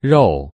肉。